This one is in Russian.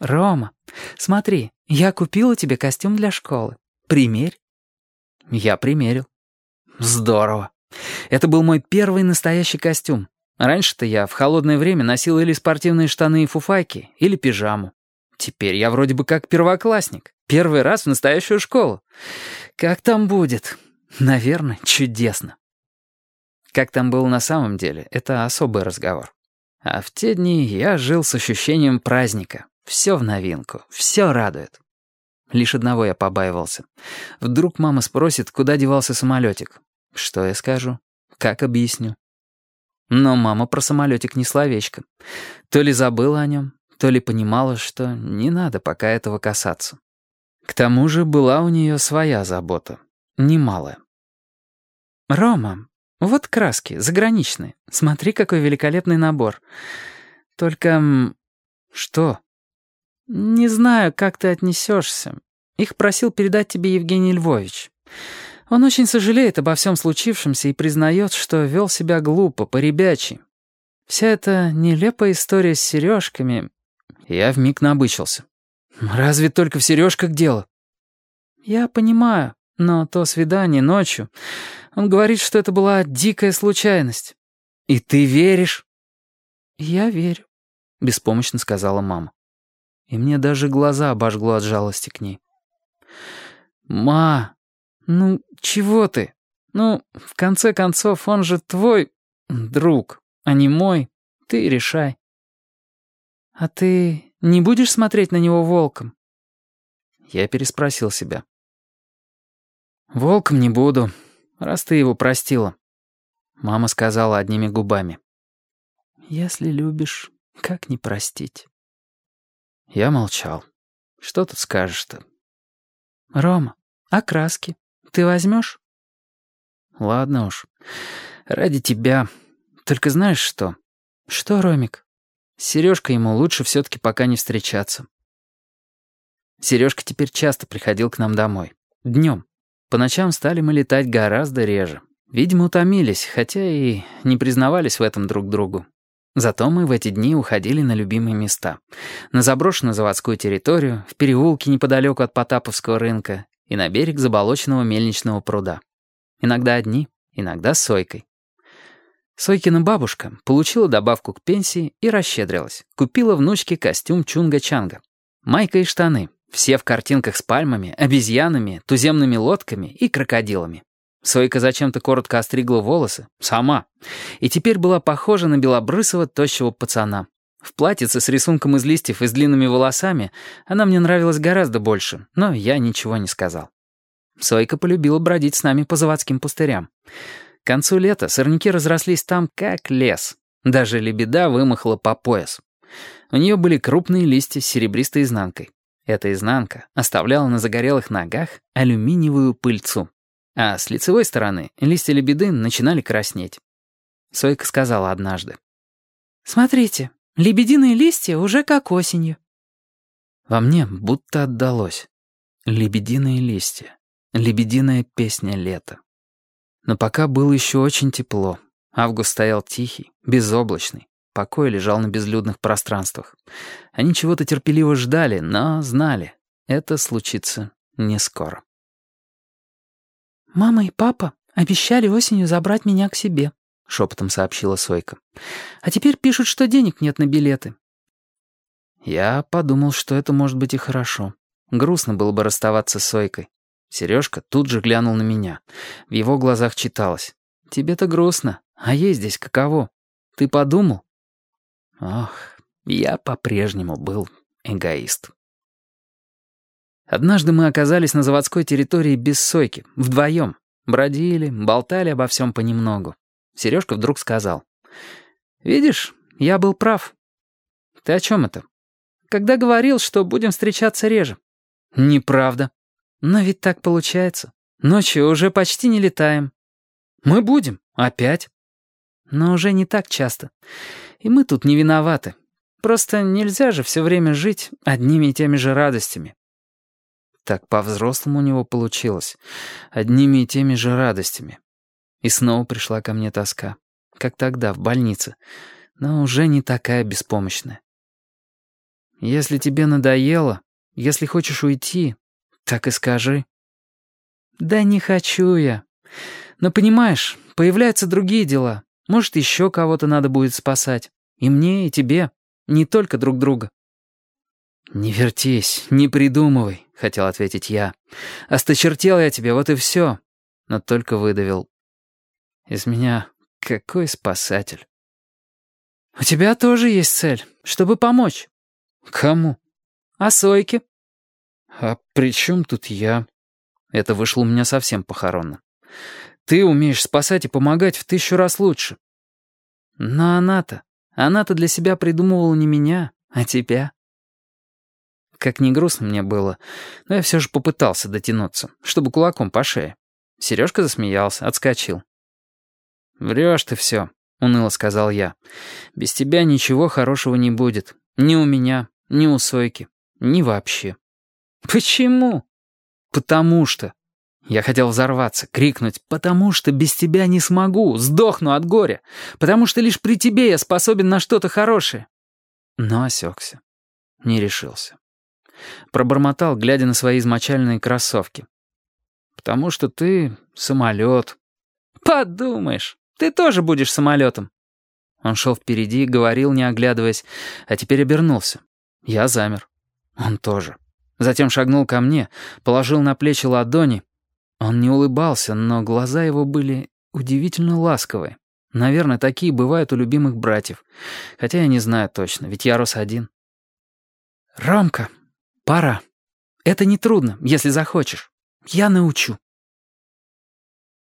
«Рома, смотри, я купила тебе костюм для школы. Примерь». Я примерил. Здорово. Это был мой первый настоящий костюм. Раньше-то я в холодное время носил или спортивные штаны и фуфайки, или пижаму. Теперь я вроде бы как первоклассник. Первый раз в настоящую школу. Как там будет? Наверное, чудесно. Как там было на самом деле, это особый разговор. А в те дни я жил с ощущением праздника. Все в новинку, все радует. Лишь одного я побаивался. Вдруг мама спросит, куда девался самолетик. Что я скажу? Как объясню? Но мама про самолетик не словечко. То ли забыла о нем, то ли понимала, что не надо пока этого касаться. К тому же была у нее своя забота, немалая. «Рома, вот краски, заграничные. Смотри, какой великолепный набор. Только... что?» «Не знаю, как ты отнесешься. Их просил передать тебе Евгений Львович. Он очень сожалеет обо всем случившемся и признает, что вел себя глупо, по-ребячьи. Вся эта нелепая история с сережками я вмиг набычился. «Разве только в сережках дело?» «Я понимаю, но то свидание ночью. Он говорит, что это была дикая случайность». «И ты веришь?» «Я верю», — беспомощно сказала мама. И мне даже глаза обожгло от жалости к ней. «Ма, ну чего ты? Ну, в конце концов, он же твой друг, а не мой. Ты решай». «А ты не будешь смотреть на него волком?» Я переспросил себя. «Волком не буду, раз ты его простила». Мама сказала одними губами. «Если любишь, как не простить?» Я молчал. «Что тут скажешь-то?» «Рома, а краски? Ты возьмешь?» «Ладно уж. Ради тебя. Только знаешь что?» «Что, Ромик?» Сережка ему лучше все-таки пока не встречаться. Сережка теперь часто приходил к нам домой. Днем. По ночам стали мы летать гораздо реже. Видимо, утомились, хотя и не признавались в этом друг другу. Зато мы в эти дни уходили на любимые места. На заброшенную заводскую территорию, в переулке неподалеку от Потаповского рынка и на берег заболоченного мельничного пруда. Иногда одни, иногда с Сойкой. Сойкина бабушка получила добавку к пенсии и расщедрилась. Купила внучке костюм Чунга-Чанга. Майка и штаны. Все в картинках с пальмами, обезьянами, туземными лодками и крокодилами. Сойка зачем-то коротко остригла волосы. Сама. И теперь была похожа на белобрысого тощего пацана. В платьице с рисунком из листьев и с длинными волосами она мне нравилась гораздо больше, но я ничего не сказал. Сойка полюбила бродить с нами по заводским пустырям. К концу лета сорняки разрослись там, как лес. Даже лебеда вымахала по пояс. У нее были крупные листья с серебристой изнанкой. Эта изнанка оставляла на загорелых ногах алюминиевую пыльцу. А с лицевой стороны листья лебеды начинали краснеть. Сойка сказала однажды. «Смотрите, лебединые листья уже как осенью». Во мне будто отдалось. Лебединые листья. Лебединая песня лета. Но пока было еще очень тепло. Август стоял тихий, безоблачный. Покой лежал на безлюдных пространствах. Они чего-то терпеливо ждали, но знали, это случится не скоро. «Мама и папа обещали осенью забрать меня к себе», — шепотом сообщила Сойка. «А теперь пишут, что денег нет на билеты». Я подумал, что это может быть и хорошо. Грустно было бы расставаться с Сойкой. Сережка тут же глянул на меня. В его глазах читалось. «Тебе-то грустно, а ей здесь каково? Ты подумал?» Ох, я по-прежнему был эгоист. Однажды мы оказались на заводской территории без Сойки, вдвоем. Бродили, болтали обо всем понемногу. Сережка вдруг сказал. «Видишь, я был прав». «Ты о чем это?» «Когда говорил, что будем встречаться реже». «Неправда». Но ведь так получается. Ночью уже почти не летаем. Мы будем. Опять. Но уже не так часто. И мы тут не виноваты. Просто нельзя же все время жить одними и теми же радостями. Так по-взрослому у него получилось. Одними и теми же радостями. И снова пришла ко мне тоска. Как тогда, в больнице. Но уже не такая беспомощная. Если тебе надоело, если хочешь уйти, так и скажи». «Да не хочу я. Но понимаешь, появляются другие дела. Может, еще кого-то надо будет спасать. И мне, и тебе. Не только друг друга». «Не вертись, не придумывай», — хотел ответить я. «Осточертел я тебе, вот и все». Но только выдавил. Из меня какой спасатель. «У тебя тоже есть цель, чтобы помочь». «Кому?» «А Сойке?» «А при чем тут я?» Это вышло у меня совсем похоронно. «Ты умеешь спасать и помогать в тысячу раз лучше». «Но она-то, она-то для себя придумывала не меня, а тебя». Как ни грустно мне было, но я все же попытался дотянуться, чтобы кулаком по шее. Сережка засмеялся, отскочил. «Врешь ты все», — уныло сказал я. «Без тебя ничего хорошего не будет. Ни у меня, ни у Сойки, ни вообще». «Почему?» «Потому что...» Я хотел взорваться, крикнуть «Потому что без тебя не смогу, сдохну от горя! Потому что лишь при тебе я способен на что-то хорошее!» Но осекся. Не решился. Пробормотал, глядя на свои измочальные кроссовки. «Потому что ты самолет». «Подумаешь, ты тоже будешь самолетом». Он шел впереди, говорил, не оглядываясь, а теперь обернулся. Я замер. Он тоже. Затем шагнул ко мне, положил на плечи ладони. Он не улыбался, но глаза его были удивительно ласковые. Наверное, такие бывают у любимых братьев. Хотя я не знаю точно, ведь я рос один. «Ромка, пора. Это нетрудно, если захочешь. Я научу».